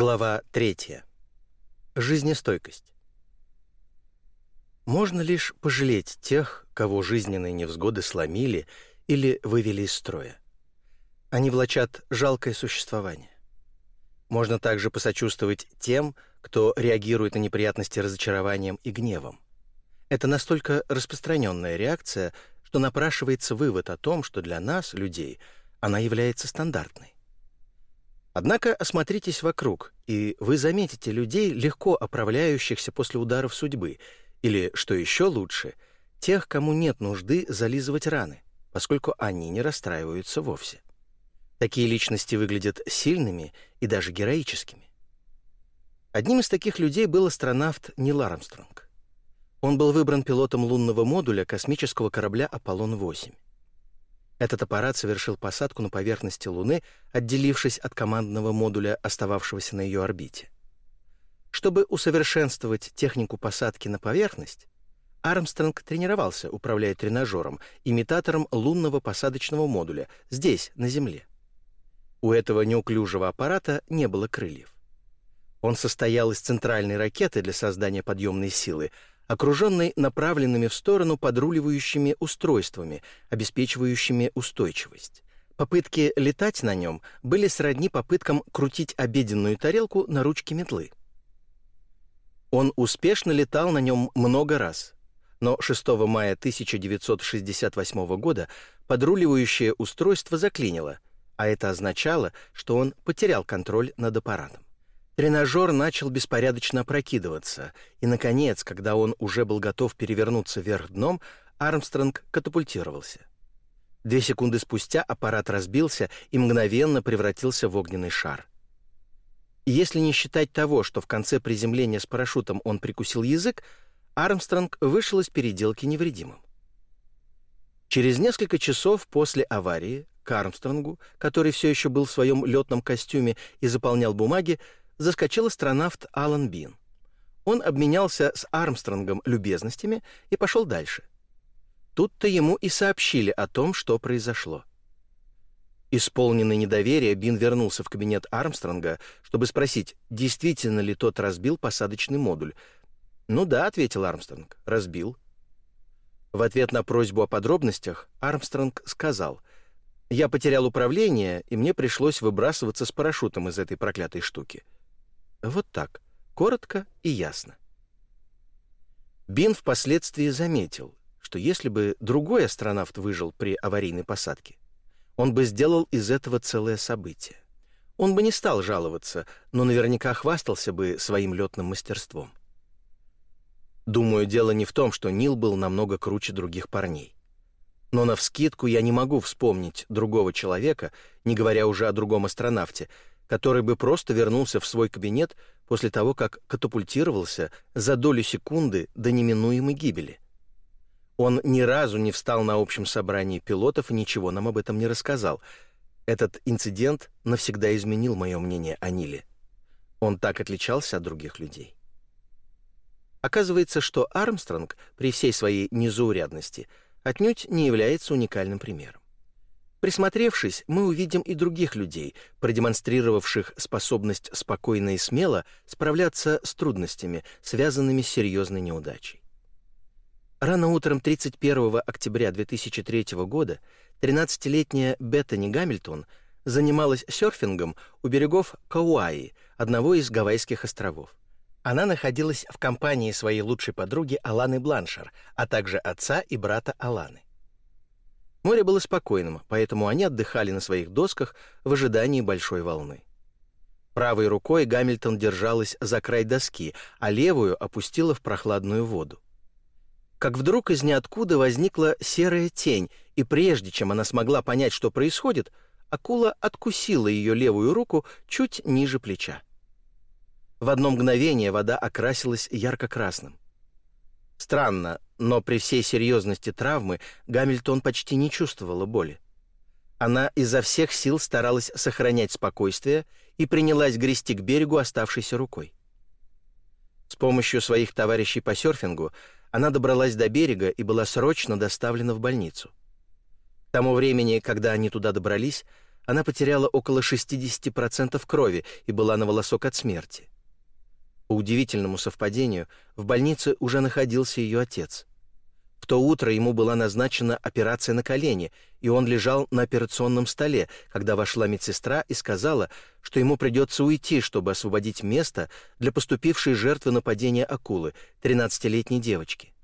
Глава 3. Жизнестойкость. Можно лишь пожалеть тех, кого жизненные невзгоды сломили или вывели из строя. Они влачат жалкое существование. Можно также посочувствовать тем, кто реагирует на неприятности разочарованием и гневом. Это настолько распространенная реакция, что напрашивается вывод о том, что для нас, людей, она является стандартной. Однако осмотритесь вокруг, и вы заметите людей, легко оправляющихся после ударов судьбы, или, что еще лучше, тех, кому нет нужды зализывать раны, поскольку они не расстраиваются вовсе. Такие личности выглядят сильными и даже героическими. Одним из таких людей был астронавт Нил Армстронг. Он был выбран пилотом лунного модуля космического корабля «Аполлон-8». Этот аппарат совершил посадку на поверхности Луны, отделившись от командного модуля, остававшегося на ее орбите. Чтобы усовершенствовать технику посадки на поверхность, Армстронг тренировался, управляя тренажером, имитатором лунного посадочного модуля, здесь, на Земле. У этого неуклюжего аппарата не было крыльев. Он состоял из центральной ракеты для создания подъемной силы, окруженный направленными в сторону подруливающими устройствами, обеспечивающими устойчивость. Попытки летать на нем были сродни попыткам крутить обеденную тарелку на ручке метлы. Он успешно летал на нем много раз, но 6 мая 1968 года подруливающее устройство заклинило, а это означало, что он потерял контроль над аппаратом. Тренажер начал беспорядочно опрокидываться, и, наконец, когда он уже был готов перевернуться вверх дном, Армстронг катапультировался. Две секунды спустя аппарат разбился и мгновенно превратился в огненный шар. Если не считать того, что в конце приземления с парашютом он прикусил язык, Армстронг вышел из переделки невредимым. Через несколько часов после аварии к Армстронгу, который все еще был в своем летном костюме и заполнял бумаги, заскочил астронавт Алан Бин. Он обменялся с Армстронгом любезностями и пошел дальше. Тут-то ему и сообщили о том, что произошло. Исполненный недоверия, Бин вернулся в кабинет Армстронга, чтобы спросить, действительно ли тот разбил посадочный модуль. «Ну да», — ответил Армстронг, — «разбил». В ответ на просьбу о подробностях Армстронг сказал, «Я потерял управление, и мне пришлось выбрасываться с парашютом из этой проклятой штуки». Вот так, коротко и ясно. Бин впоследствии заметил, что если бы другой астронавт выжил при аварийной посадке, он бы сделал из этого целое событие. Он бы не стал жаловаться, но наверняка хвастался бы своим летным мастерством. Думаю, дело не в том, что Нил был намного круче других парней. Но навскидку я не могу вспомнить другого человека, не говоря уже о другом астронавте, который бы просто вернулся в свой кабинет после того, как катапультировался за долю секунды до неминуемой гибели. Он ни разу не встал на общем собрании пилотов и ничего нам об этом не рассказал. Этот инцидент навсегда изменил мое мнение о Ниле. Он так отличался от других людей. Оказывается, что Армстронг при всей своей незаурядности отнюдь не является уникальным примером. Присмотревшись, мы увидим и других людей, продемонстрировавших способность спокойно и смело справляться с трудностями, связанными с серьезной неудачей. Рано утром 31 октября 2003 года 13-летняя Беттани Гамильтон занималась серфингом у берегов Кауаи, одного из Гавайских островов. Она находилась в компании своей лучшей подруги Аланы Бланшер, а также отца и брата Аланы. Море было спокойным, поэтому они отдыхали на своих досках в ожидании большой волны. Правой рукой Гамильтон держалась за край доски, а левую опустила в прохладную воду. Как вдруг из ниоткуда возникла серая тень, и прежде чем она смогла понять, что происходит, акула откусила ее левую руку чуть ниже плеча. В одно мгновение вода окрасилась ярко-красным. Странно, но при всей серьезности травмы Гамильтон почти не чувствовала боли. Она изо всех сил старалась сохранять спокойствие и принялась грести к берегу оставшейся рукой. С помощью своих товарищей по серфингу она добралась до берега и была срочно доставлена в больницу. К тому времени, когда они туда добрались, она потеряла около 60% крови и была на волосок от смерти. По удивительному совпадению, в больнице уже находился ее отец. В то утро ему была назначена операция на колени, и он лежал на операционном столе, когда вошла медсестра и сказала, что ему придется уйти, чтобы освободить место для поступившей жертвы нападения акулы, 13-летней девочки.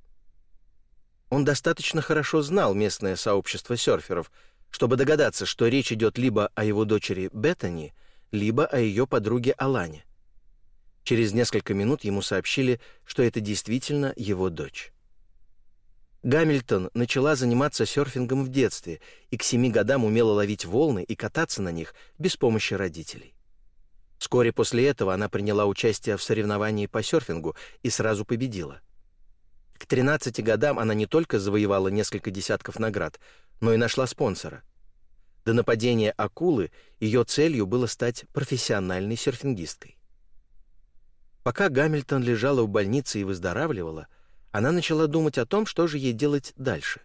Он достаточно хорошо знал местное сообщество серферов, чтобы догадаться, что речь идет либо о его дочери Беттани, либо о ее подруге Алане. Через несколько минут ему сообщили, что это действительно его дочь. Гамильтон начала заниматься серфингом в детстве и к семи годам умела ловить волны и кататься на них без помощи родителей. Вскоре после этого она приняла участие в соревновании по серфингу и сразу победила. К 13 годам она не только завоевала несколько десятков наград, но и нашла спонсора. До нападения акулы ее целью было стать профессиональной серфингисткой. Пока Гамильтон лежала в больнице и выздоравливала, она начала думать о том, что же ей делать дальше.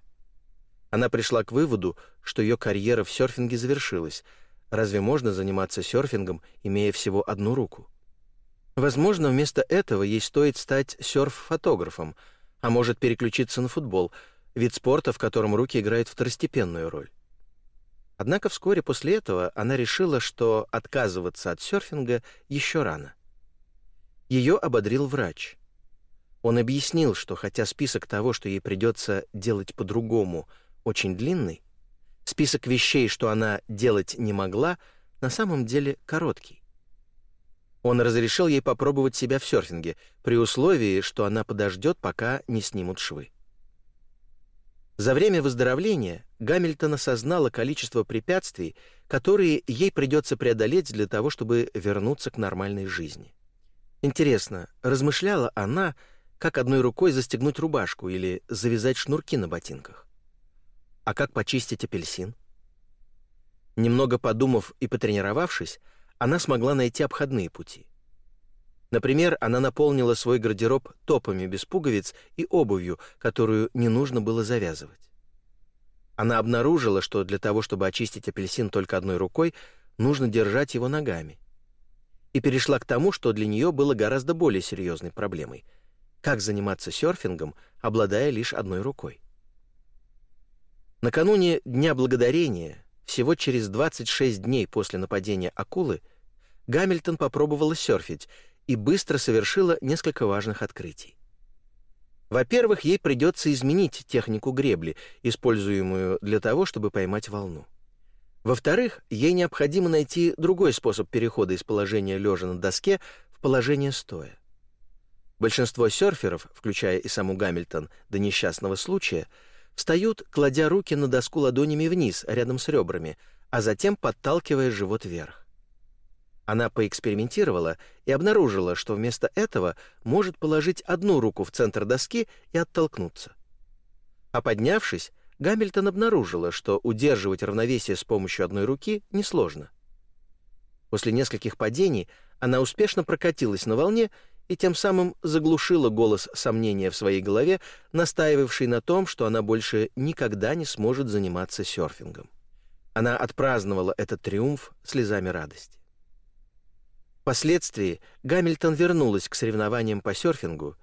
Она пришла к выводу, что ее карьера в серфинге завершилась. Разве можно заниматься серфингом, имея всего одну руку? Возможно, вместо этого ей стоит стать серф-фотографом, а может переключиться на футбол, вид спорта, в котором руки играют второстепенную роль. Однако вскоре после этого она решила, что отказываться от серфинга еще рано. Ее ободрил врач — он объяснил, что хотя список того, что ей придется делать по-другому, очень длинный, список вещей, что она делать не могла, на самом деле короткий. Он разрешил ей попробовать себя в серфинге, при условии, что она подождет, пока не снимут швы. За время выздоровления Гамильтон осознала количество препятствий, которые ей придется преодолеть для того, чтобы вернуться к нормальной жизни. Интересно, размышляла она, как одной рукой застегнуть рубашку или завязать шнурки на ботинках. А как почистить апельсин? Немного подумав и потренировавшись, она смогла найти обходные пути. Например, она наполнила свой гардероб топами без пуговиц и обувью, которую не нужно было завязывать. Она обнаружила, что для того, чтобы очистить апельсин только одной рукой, нужно держать его ногами. И перешла к тому, что для нее было гораздо более серьезной проблемой — как заниматься серфингом, обладая лишь одной рукой. Накануне Дня Благодарения, всего через 26 дней после нападения акулы, Гамильтон попробовала серфить и быстро совершила несколько важных открытий. Во-первых, ей придется изменить технику гребли, используемую для того, чтобы поймать волну. Во-вторых, ей необходимо найти другой способ перехода из положения лежа на доске в положение стоя. Большинство серферов, включая и саму Гамильтон, до несчастного случая, встают, кладя руки на доску ладонями вниз, рядом с ребрами, а затем подталкивая живот вверх. Она поэкспериментировала и обнаружила, что вместо этого может положить одну руку в центр доски и оттолкнуться. А поднявшись, Гамильтон обнаружила, что удерживать равновесие с помощью одной руки несложно. После нескольких падений она успешно прокатилась на волне и тем самым заглушила голос сомнения в своей голове, настаивавший на том, что она больше никогда не сможет заниматься серфингом. Она отпраздновала этот триумф слезами радости. Впоследствии Гамильтон вернулась к соревнованиям по серфингу,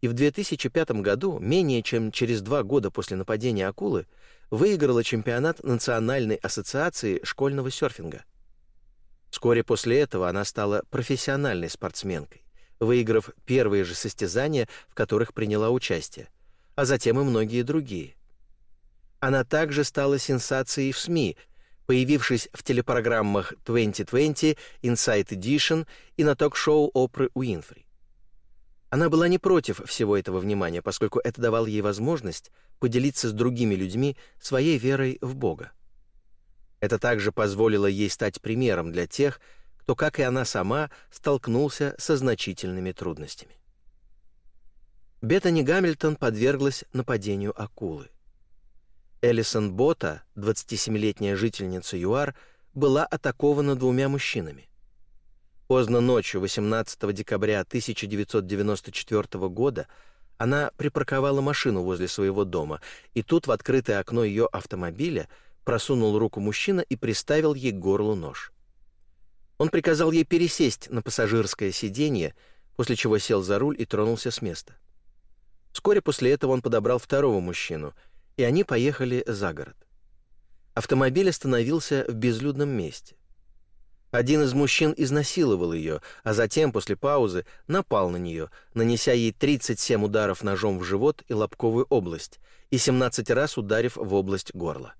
и в 2005 году, менее чем через два года после нападения акулы, выиграла чемпионат Национальной ассоциации школьного серфинга. Вскоре после этого она стала профессиональной спортсменкой выиграв первые же состязания, в которых приняла участие, а затем и многие другие. Она также стала сенсацией в СМИ, появившись в телепрограммах 2020, Inside Edition и на ток-шоу Опры Уинфри. Она была не против всего этого внимания, поскольку это давало ей возможность поделиться с другими людьми своей верой в Бога. Это также позволило ей стать примером для тех, кто, как и она сама, столкнулся со значительными трудностями. Беттани Гамильтон подверглась нападению акулы. Элисон Бота, 27-летняя жительница ЮАР, была атакована двумя мужчинами. Поздно ночью 18 декабря 1994 года она припарковала машину возле своего дома, и тут в открытое окно ее автомобиля просунул руку мужчина и приставил ей к горлу нож. Он приказал ей пересесть на пассажирское сиденье, после чего сел за руль и тронулся с места. Вскоре после этого он подобрал второго мужчину, и они поехали за город. Автомобиль остановился в безлюдном месте. Один из мужчин изнасиловал ее, а затем, после паузы, напал на нее, нанеся ей 37 ударов ножом в живот и лобковую область и 17 раз ударив в область горла.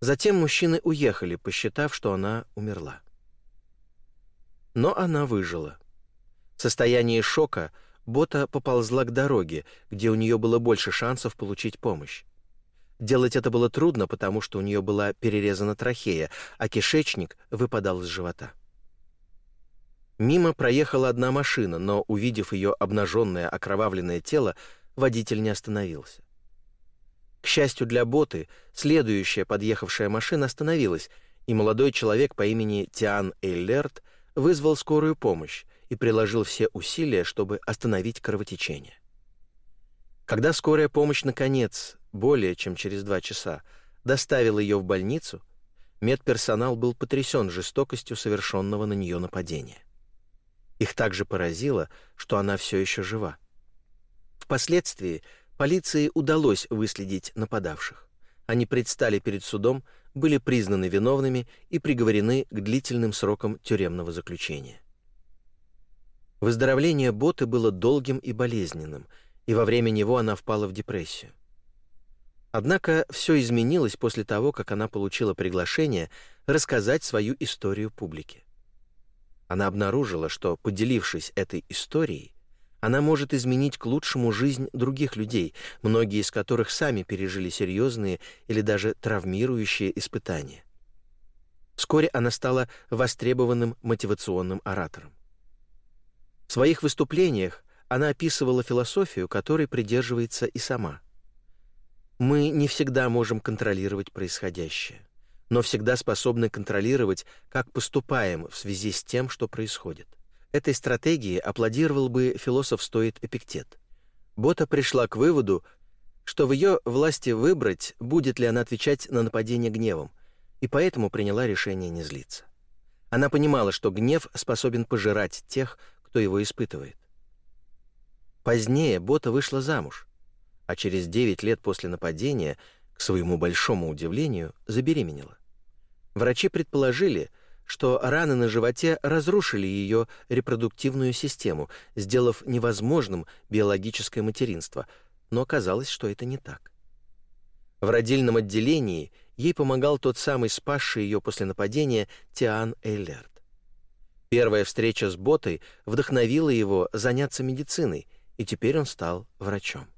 Затем мужчины уехали, посчитав, что она умерла. Но она выжила. В состоянии шока Бота поползла к дороге, где у нее было больше шансов получить помощь. Делать это было трудно, потому что у нее была перерезана трахея, а кишечник выпадал из живота. Мимо проехала одна машина, но, увидев ее обнаженное окровавленное тело, водитель не остановился. К счастью для Боты, следующая подъехавшая машина остановилась, и молодой человек по имени Тиан Эйлерт вызвал скорую помощь и приложил все усилия, чтобы остановить кровотечение. Когда скорая помощь, наконец, более чем через два часа, доставила ее в больницу, медперсонал был потрясен жестокостью совершенного на нее нападения. Их также поразило, что она все еще жива. Впоследствии полиции удалось выследить нападавших. Они предстали перед судом, были признаны виновными и приговорены к длительным срокам тюремного заключения. Выздоровление Боты было долгим и болезненным, и во время него она впала в депрессию. Однако все изменилось после того, как она получила приглашение рассказать свою историю публике. Она обнаружила, что, поделившись этой историей, она может изменить к лучшему жизнь других людей, многие из которых сами пережили серьезные или даже травмирующие испытания. Вскоре она стала востребованным мотивационным оратором. В своих выступлениях она описывала философию, которой придерживается и сама – мы не всегда можем контролировать происходящее, но всегда способны контролировать, как поступаем в связи с тем, что происходит. Этой стратегии аплодировал бы философ-стоит Эпиктет. Бота пришла к выводу, что в ее власти выбрать, будет ли она отвечать на нападение гневом, и поэтому приняла решение не злиться. Она понимала, что гнев способен пожирать тех, кто его испытывает. Позднее Бота вышла замуж, а через 9 лет после нападения, к своему большому удивлению, забеременела. Врачи предположили, что раны на животе разрушили ее репродуктивную систему, сделав невозможным биологическое материнство, но оказалось, что это не так. В родильном отделении ей помогал тот самый спасший ее после нападения Тиан Эйлерт. Первая встреча с Ботой вдохновила его заняться медициной, и теперь он стал врачом.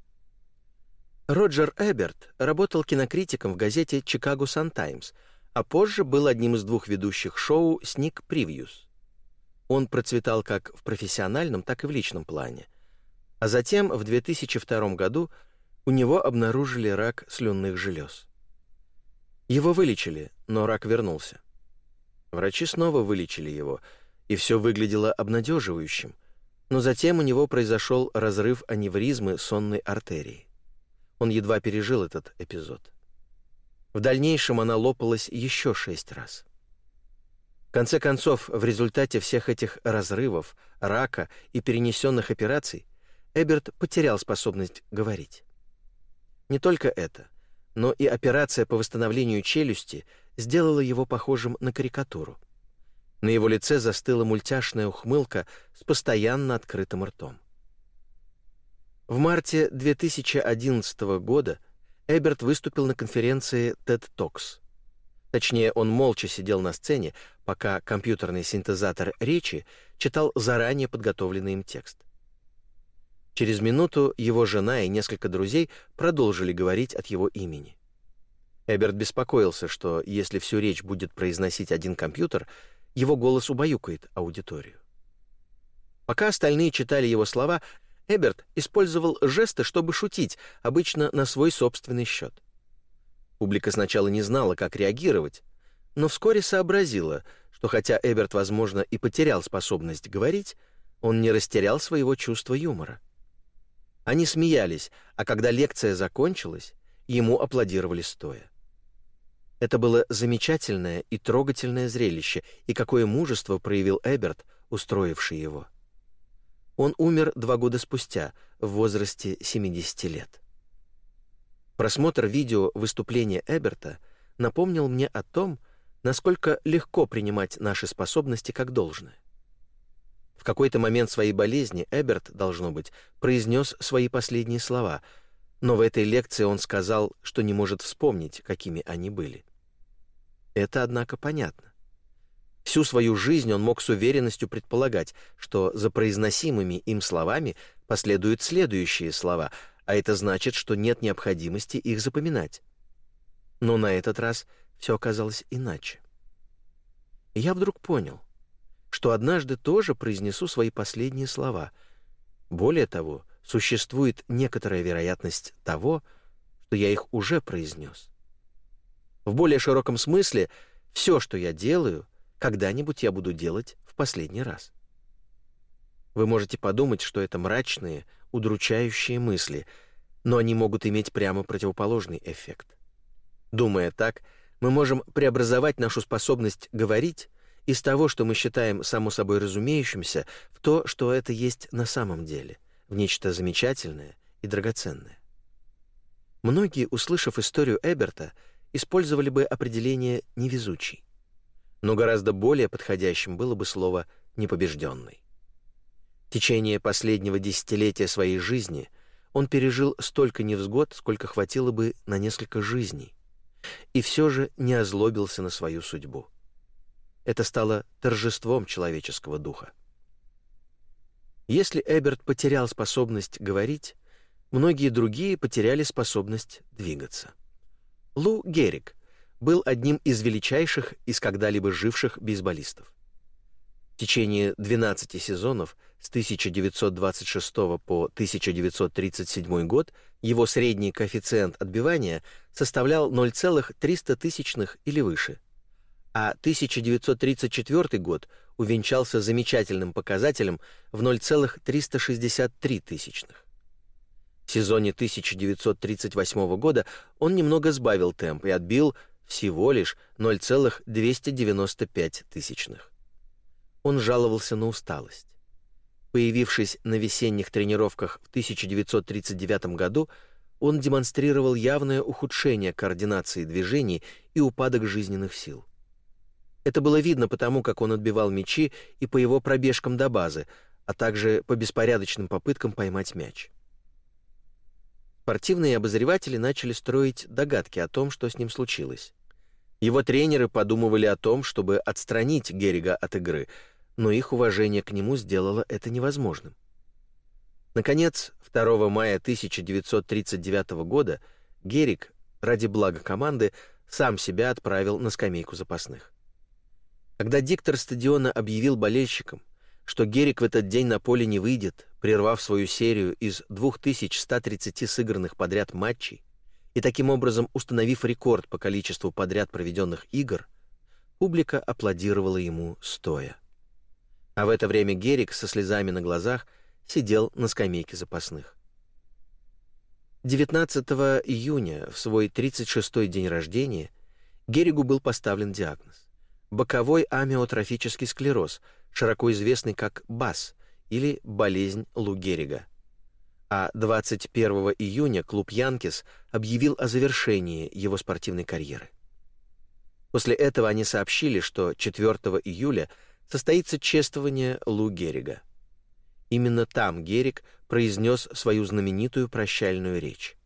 Роджер Эберт работал кинокритиком в газете «Чикаго Сан-Таймс», а позже был одним из двух ведущих шоу «Сник Превьюс». Он процветал как в профессиональном, так и в личном плане. А затем, в 2002 году, у него обнаружили рак слюнных желез. Его вылечили, но рак вернулся. Врачи снова вылечили его, и все выглядело обнадеживающим, но затем у него произошел разрыв аневризмы сонной артерии. Он едва пережил этот эпизод. В дальнейшем она лопалась еще шесть раз. В конце концов, в результате всех этих разрывов, рака и перенесенных операций, Эберт потерял способность говорить. Не только это, но и операция по восстановлению челюсти сделала его похожим на карикатуру. На его лице застыла мультяшная ухмылка с постоянно открытым ртом. В марте 2011 года Эберт выступил на конференции TED Talks. Точнее, он молча сидел на сцене, пока компьютерный синтезатор речи читал заранее подготовленный им текст. Через минуту его жена и несколько друзей продолжили говорить от его имени. Эберт беспокоился, что если всю речь будет произносить один компьютер, его голос убаюкает аудиторию. Пока остальные читали его слова, Эберт использовал жесты, чтобы шутить, обычно на свой собственный счет. Публика сначала не знала, как реагировать, но вскоре сообразила, что хотя Эберт, возможно, и потерял способность говорить, он не растерял своего чувства юмора. Они смеялись, а когда лекция закончилась, ему аплодировали стоя. Это было замечательное и трогательное зрелище, и какое мужество проявил Эберт, устроивший его. Он умер два года спустя, в возрасте 70 лет. Просмотр видео выступления Эберта напомнил мне о том, насколько легко принимать наши способности как должное. В какой-то момент своей болезни Эберт, должно быть, произнес свои последние слова, но в этой лекции он сказал, что не может вспомнить, какими они были. Это, однако, понятно. Всю свою жизнь он мог с уверенностью предполагать, что за произносимыми им словами последуют следующие слова, а это значит, что нет необходимости их запоминать. Но на этот раз все оказалось иначе. Я вдруг понял, что однажды тоже произнесу свои последние слова. Более того, существует некоторая вероятность того, что я их уже произнес. В более широком смысле, все, что я делаю, когда-нибудь я буду делать в последний раз. Вы можете подумать, что это мрачные, удручающие мысли, но они могут иметь прямо противоположный эффект. Думая так, мы можем преобразовать нашу способность говорить из того, что мы считаем само собой разумеющимся, в то, что это есть на самом деле, в нечто замечательное и драгоценное. Многие, услышав историю Эберта, использовали бы определение «невезучий». Но гораздо более подходящим было бы слово «непобежденный». В течение последнего десятилетия своей жизни он пережил столько невзгод, сколько хватило бы на несколько жизней, и все же не озлобился на свою судьбу. Это стало торжеством человеческого духа. Если Эберт потерял способность говорить, многие другие потеряли способность двигаться. Лу Геррик был одним из величайших из когда-либо живших бейсболистов. В течение 12 сезонов с 1926 по 1937 год его средний коэффициент отбивания составлял 0,300 тысячных или выше, а 1934 год увенчался замечательным показателем в 0,363 тысячных. В сезоне 1938 года он немного сбавил темп и отбил всего лишь 0,295 тысячных. Он жаловался на усталость. Появившись на весенних тренировках в 1939 году, он демонстрировал явное ухудшение координации движений и упадок жизненных сил. Это было видно потому, как он отбивал мячи и по его пробежкам до базы, а также по беспорядочным попыткам поймать мяч. Спортивные обозреватели начали строить догадки о том, что с ним случилось. Его тренеры подумывали о том, чтобы отстранить Геррига от игры, но их уважение к нему сделало это невозможным. Наконец, 2 мая 1939 года Герриг, ради блага команды, сам себя отправил на скамейку запасных. Когда диктор стадиона объявил болельщикам, что Герик в этот день на поле не выйдет, прервав свою серию из 2130 сыгранных подряд матчей и таким образом установив рекорд по количеству подряд проведенных игр, публика аплодировала ему стоя. А в это время Герик со слезами на глазах сидел на скамейке запасных. 19 июня, в свой 36-й день рождения, Геригу был поставлен диагноз – боковой амиотрофический склероз – широко известный как БАС или болезнь Лу Геррига. А 21 июня клуб Янкис объявил о завершении его спортивной карьеры. После этого они сообщили, что 4 июля состоится чествование Лу Геррига. Именно там Геррик произнес свою знаменитую прощальную речь.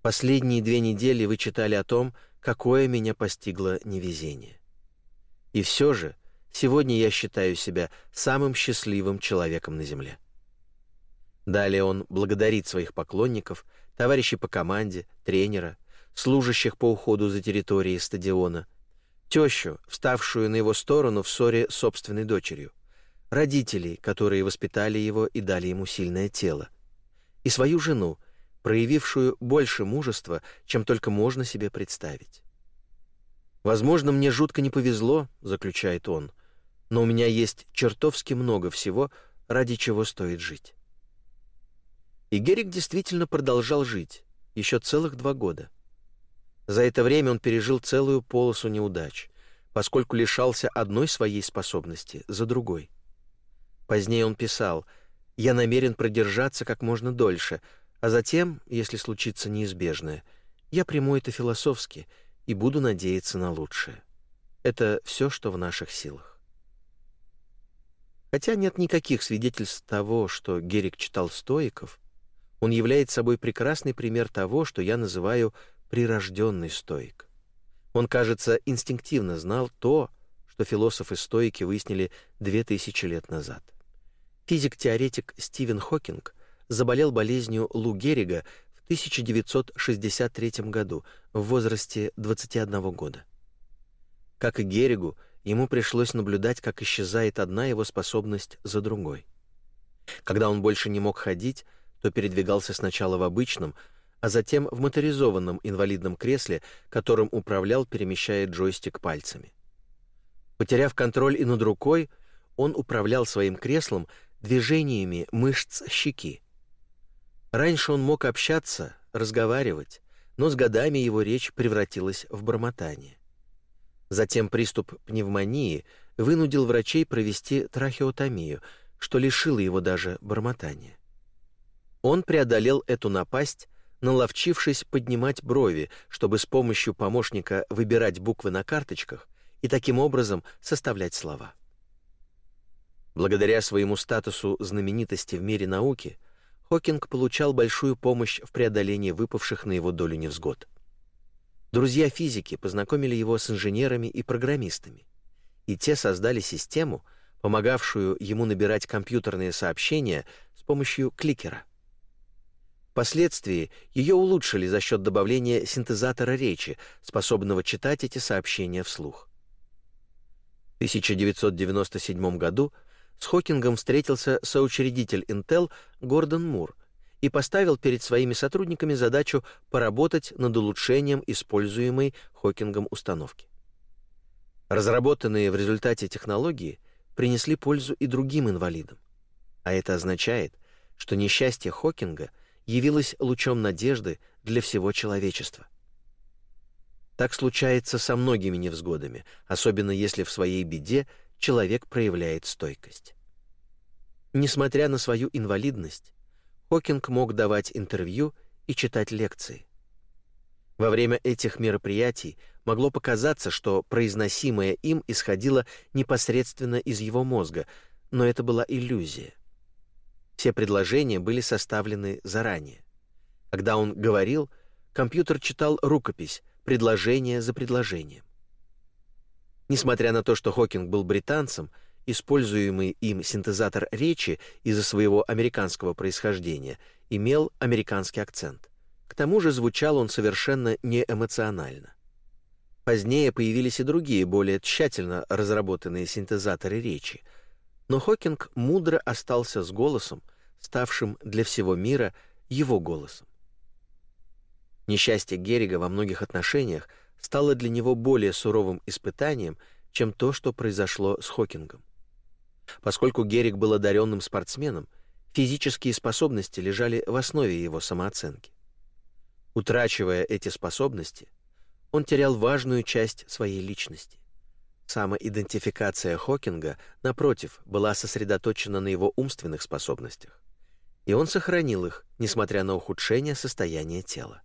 Последние две недели вы читали о том, какое меня постигло невезение. И все же Сегодня я считаю себя самым счастливым человеком на Земле. Далее он благодарит своих поклонников, товарищей по команде, тренера, служащих по уходу за территорией стадиона, тещу, вставшую на его сторону в ссоре с собственной дочерью, родителей, которые воспитали его и дали ему сильное тело, и свою жену, проявившую больше мужества, чем только можно себе представить. «Возможно, мне жутко не повезло», — заключает он, — но у меня есть чертовски много всего, ради чего стоит жить. И Герик действительно продолжал жить еще целых два года. За это время он пережил целую полосу неудач, поскольку лишался одной своей способности за другой. Позднее он писал «Я намерен продержаться как можно дольше, а затем, если случится неизбежное, я приму это философски и буду надеяться на лучшее. Это все, что в наших силах». Хотя нет никаких свидетельств того, что Герик читал стоиков, он является собой прекрасный пример того, что я называю прирожденный стоик. Он, кажется, инстинктивно знал то, что философы-стоики выяснили две тысячи лет назад. Физик-теоретик Стивен Хокинг заболел болезнью Лу Геррига в 1963 году в возрасте 21 года. Как и Герригу, ему пришлось наблюдать, как исчезает одна его способность за другой. Когда он больше не мог ходить, то передвигался сначала в обычном, а затем в моторизованном инвалидном кресле, которым управлял, перемещая джойстик пальцами. Потеряв контроль и над рукой, он управлял своим креслом движениями мышц щеки. Раньше он мог общаться, разговаривать, но с годами его речь превратилась в бормотание. Затем приступ пневмонии вынудил врачей провести трахеотомию, что лишило его даже бормотания. Он преодолел эту напасть, наловчившись поднимать брови, чтобы с помощью помощника выбирать буквы на карточках и таким образом составлять слова. Благодаря своему статусу знаменитости в мире науки, Хокинг получал большую помощь в преодолении выпавших на его долю невзгод. Друзья физики познакомили его с инженерами и программистами, и те создали систему, помогавшую ему набирать компьютерные сообщения с помощью кликера — Впоследствии ее улучшили за счет добавления синтезатора речи, способного читать эти сообщения вслух. В 1997 году с Хокингом встретился соучредитель Intel Гордон Мур и поставил перед своими сотрудниками задачу поработать над улучшением используемой Хокингом установки. Разработанные в результате технологии принесли пользу и другим инвалидам. А это означает, что несчастье Хокинга — явилась лучом надежды для всего человечества. Так случается со многими невзгодами, особенно если в своей беде человек проявляет стойкость. Несмотря на свою инвалидность, Хокинг мог давать интервью и читать лекции. Во время этих мероприятий могло показаться, что произносимое им исходило непосредственно из его мозга, но это была иллюзия — все предложения были составлены заранее. Когда он говорил, компьютер читал рукопись, предложение за предложением. Несмотря на то, что Хокинг был британцем, используемый им синтезатор речи из-за своего американского происхождения имел американский акцент. К тому же звучал он совершенно неэмоционально. Позднее появились и другие, более тщательно разработанные синтезаторы речи — но Хокинг мудро остался с голосом, ставшим для всего мира его голосом. Несчастье Геррига во многих отношениях стало для него более суровым испытанием, чем то, что произошло с Хокингом. Поскольку Герриг был одаренным спортсменом, физические способности лежали в основе его самооценки. Утрачивая эти способности, он терял важную часть своей личности. Самоидентификация Хокинга, напротив, была сосредоточена на его умственных способностях. И он сохранил их, несмотря на ухудшение состояния тела.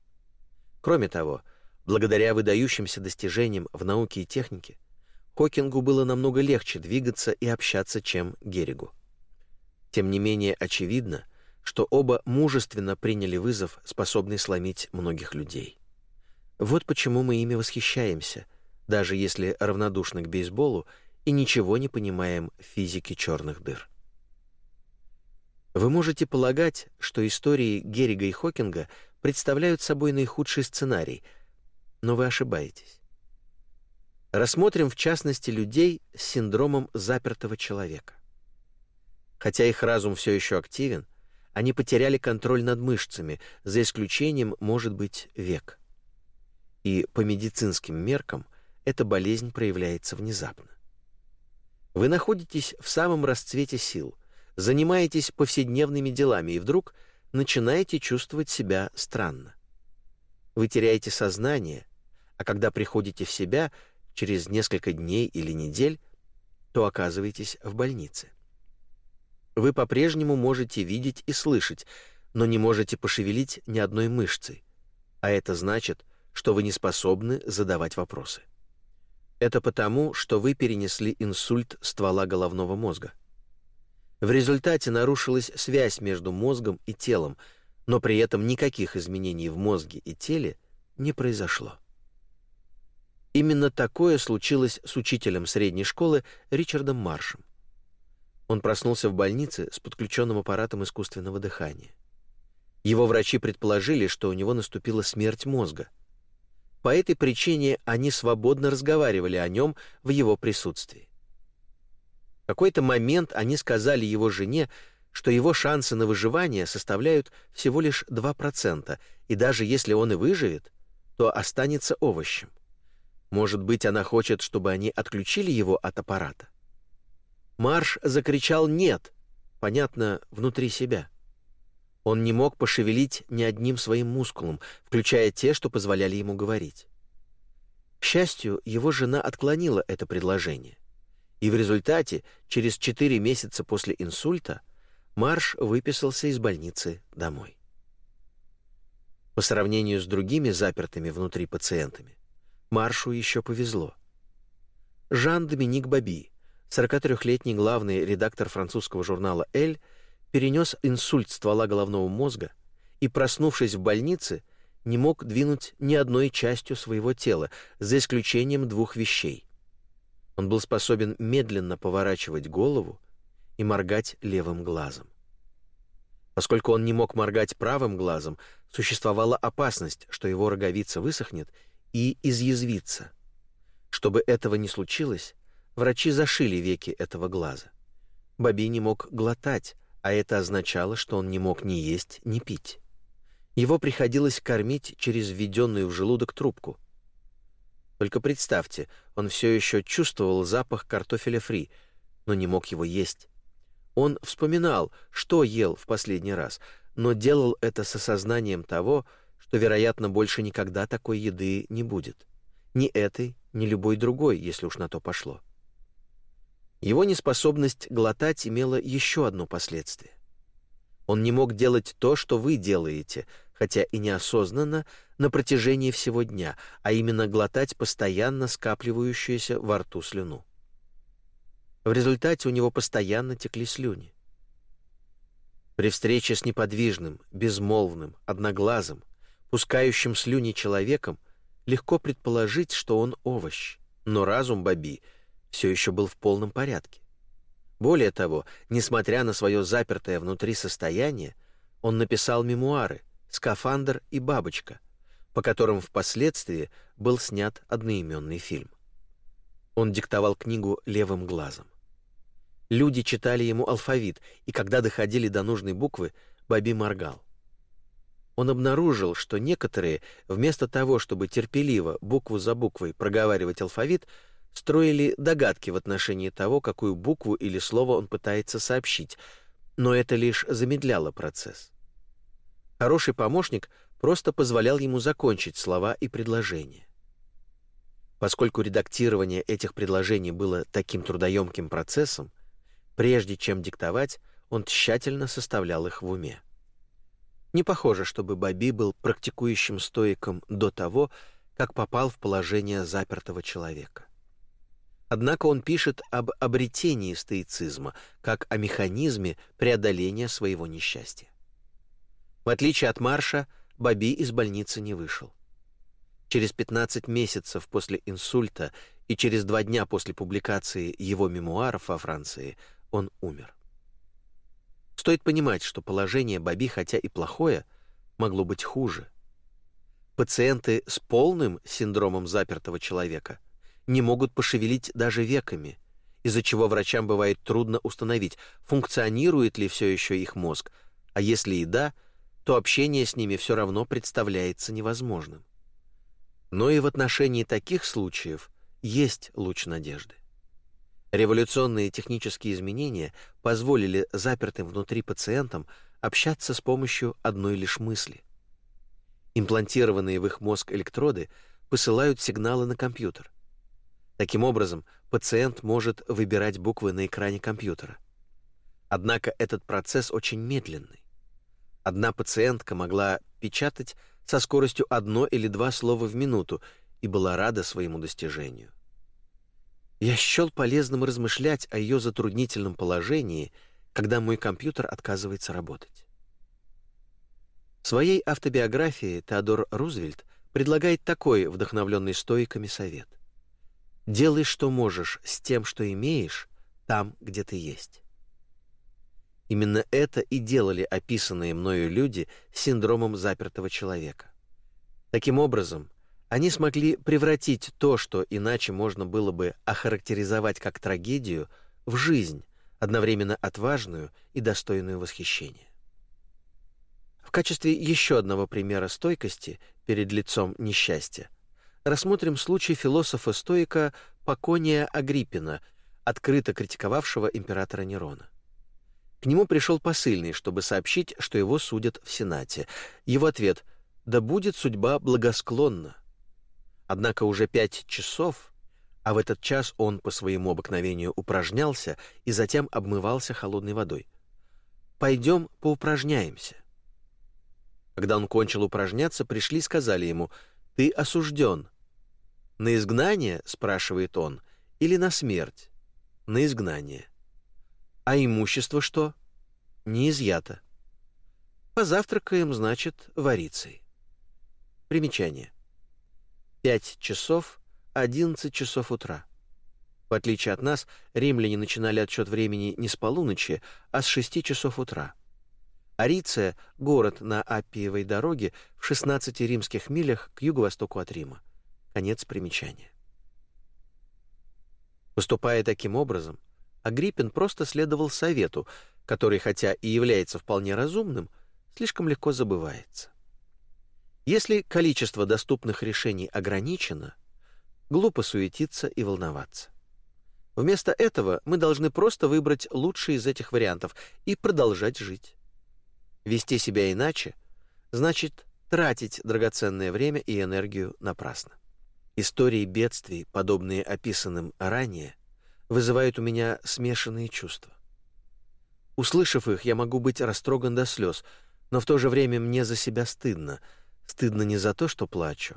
Кроме того, благодаря выдающимся достижениям в науке и технике, Хокингу было намного легче двигаться и общаться, чем Герригу. Тем не менее очевидно, что оба мужественно приняли вызов, способный сломить многих людей. Вот почему мы ими восхищаемся — даже если равнодушны к бейсболу и ничего не понимаем в физике черных дыр. Вы можете полагать, что истории Геррига и Хокинга представляют собой наихудший сценарий, но вы ошибаетесь. Рассмотрим в частности людей с синдромом запертого человека. Хотя их разум все еще активен, они потеряли контроль над мышцами, за исключением, может быть, век. И по медицинским меркам эта болезнь проявляется внезапно. Вы находитесь в самом расцвете сил, занимаетесь повседневными делами и вдруг начинаете чувствовать себя странно. Вы теряете сознание, а когда приходите в себя через несколько дней или недель, то оказываетесь в больнице. Вы по-прежнему можете видеть и слышать, но не можете пошевелить ни одной мышцей, а это значит, что вы не способны задавать вопросы. Это потому, что вы перенесли инсульт ствола головного мозга. В результате нарушилась связь между мозгом и телом, но при этом никаких изменений в мозге и теле не произошло. Именно такое случилось с учителем средней школы Ричардом Маршем. Он проснулся в больнице с подключенным аппаратом искусственного дыхания. Его врачи предположили, что у него наступила смерть мозга. По этой причине они свободно разговаривали о нем в его присутствии какой-то момент они сказали его жене, что его шансы на выживание составляют всего лишь 2%, и даже если он и выживет, то останется овощем. Может быть, она хочет, чтобы они отключили его от аппарата? Марш закричал «нет», понятно, внутри себя. Он не мог пошевелить ни одним своим мускулом, включая те, что позволяли ему говорить. К счастью, его жена отклонила это предложение. И в результате, через 4 месяца после инсульта, Марш выписался из больницы домой. По сравнению с другими запертыми внутри пациентами, Маршу еще повезло. Жан-Доминик Баби, 43-летний главный редактор французского журнала «Эль», перенес инсульт ствола головного мозга и, проснувшись в больнице, не мог двинуть ни одной частью своего тела, за исключением двух вещей он был способен медленно поворачивать голову и моргать левым глазом. Поскольку он не мог моргать правым глазом, существовала опасность, что его роговица высохнет и изъязвится. Чтобы этого не случилось, врачи зашили веки этого глаза. Баби не мог глотать, а это означало, что он не мог ни есть, ни пить. Его приходилось кормить через введенную в желудок трубку — только представьте, он все еще чувствовал запах картофеля фри, но не мог его есть. Он вспоминал, что ел в последний раз, но делал это с осознанием того, что, вероятно, больше никогда такой еды не будет. Ни этой, ни любой другой, если уж на то пошло. Его неспособность глотать имела еще одно последствие. Он не мог делать то, что вы делаете, хотя и неосознанно, на протяжении всего дня, а именно глотать постоянно скапливающуюся во рту слюну. В результате у него постоянно текли слюни. При встрече с неподвижным, безмолвным, одноглазым, пускающим слюни человеком, легко предположить, что он овощ, но разум Баби все еще был в полном порядке. Более того, несмотря на свое запертое внутри состояние, он написал мемуары — «Скафандр и бабочка», по которым впоследствии был снят одноименный фильм. Он диктовал книгу левым глазом. Люди читали ему алфавит, и когда доходили до нужной буквы, Баби моргал. Он обнаружил, что некоторые, вместо того, чтобы терпеливо, букву за буквой проговаривать алфавит, строили догадки в отношении того, какую букву или слово он пытается сообщить, но это лишь замедляло процесс. Хороший помощник просто позволял ему закончить слова и предложения. Поскольку редактирование этих предложений было таким трудоемким процессом, прежде чем диктовать, он тщательно составлял их в уме. Не похоже, чтобы Баби был практикующим стоиком до того, как попал в положение запертого человека. Однако он пишет об обретении стоицизма как о механизме преодоления своего несчастья. В отличие от Марша, Баби из больницы не вышел. Через 15 месяцев после инсульта и через два дня после публикации его мемуаров во Франции он умер. Стоит понимать, что положение Баби, хотя и плохое, могло быть хуже. Пациенты с полным синдромом запертого человека не могут пошевелить даже веками, из-за чего врачам бывает трудно установить, функционирует ли все еще их мозг, а если и да – то общение с ними все равно представляется невозможным. Но и в отношении таких случаев есть луч надежды. Революционные технические изменения позволили запертым внутри пациентам общаться с помощью одной лишь мысли. Имплантированные в их мозг электроды посылают сигналы на компьютер. Таким образом, пациент может выбирать буквы на экране компьютера. Однако этот процесс очень медленный. Одна пациентка могла печатать со скоростью одно или два слова в минуту и была рада своему достижению. Я счел полезным размышлять о ее затруднительном положении, когда мой компьютер отказывается работать. В своей автобиографии Теодор Рузвельт предлагает такой вдохновленный стоиками совет. «Делай, что можешь, с тем, что имеешь, там, где ты есть». Именно это и делали описанные мною люди с синдромом запертого человека. Таким образом, они смогли превратить то, что иначе можно было бы охарактеризовать как трагедию, в жизнь, одновременно отважную и достойную восхищения. В качестве еще одного примера стойкости перед лицом несчастья рассмотрим случай философа-стоика Покония Агриппина, открыто критиковавшего императора Нерона. К нему пришел посыльный, чтобы сообщить, что его судят в Сенате. Его ответ «Да будет судьба благосклонна». Однако уже пять часов, а в этот час он по своему обыкновению упражнялся и затем обмывался холодной водой. «Пойдем поупражняемся». Когда он кончил упражняться, пришли и сказали ему, «Ты осужден». «На изгнание?» — спрашивает он. «Или на смерть?» «На изгнание». «А имущество что?» «Не изъято». «Позавтракаем, значит, варицей». Примечание. Пять часов, одиннадцать часов утра. В отличие от нас, римляне начинали отсчет времени не с полуночи, а с шести часов утра. Ариция — город на Аппиевой дороге в 16 римских милях к юго-востоку от Рима. Конец примечания. Поступая таким образом, Агриппин просто следовал совету, который, хотя и является вполне разумным, слишком легко забывается. Если количество доступных решений ограничено, глупо суетиться и волноваться. Вместо этого мы должны просто выбрать лучший из этих вариантов и продолжать жить. Вести себя иначе значит тратить драгоценное время и энергию напрасно. Истории бедствий, подобные описанным ранее, вызывают у меня смешанные чувства. Услышав их, я могу быть растроган до слез, но в то же время мне за себя стыдно. Стыдно не за то, что плачу,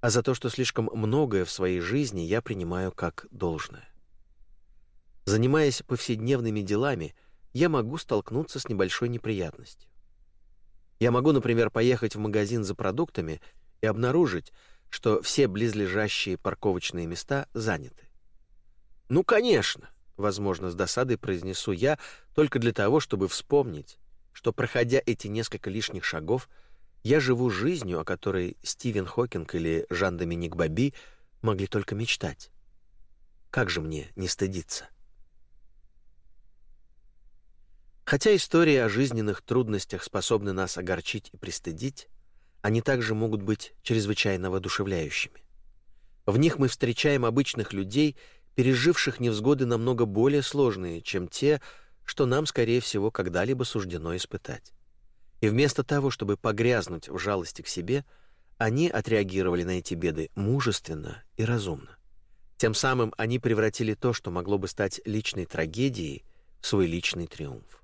а за то, что слишком многое в своей жизни я принимаю как должное. Занимаясь повседневными делами, я могу столкнуться с небольшой неприятностью. Я могу, например, поехать в магазин за продуктами и обнаружить, что все близлежащие парковочные места заняты. Ну, конечно, возможно, с досадой произнесу я только для того, чтобы вспомнить, что проходя эти несколько лишних шагов, я живу жизнью, о которой Стивен Хокинг или Жан-Доминик Баби могли только мечтать. Как же мне не стыдиться? Хотя истории о жизненных трудностях способны нас огорчить и пристыдить, они также могут быть чрезвычайно воодушевляющими. В них мы встречаем обычных людей, переживших невзгоды намного более сложные, чем те, что нам, скорее всего, когда-либо суждено испытать. И вместо того, чтобы погрязнуть в жалости к себе, они отреагировали на эти беды мужественно и разумно. Тем самым они превратили то, что могло бы стать личной трагедией, в свой личный триумф.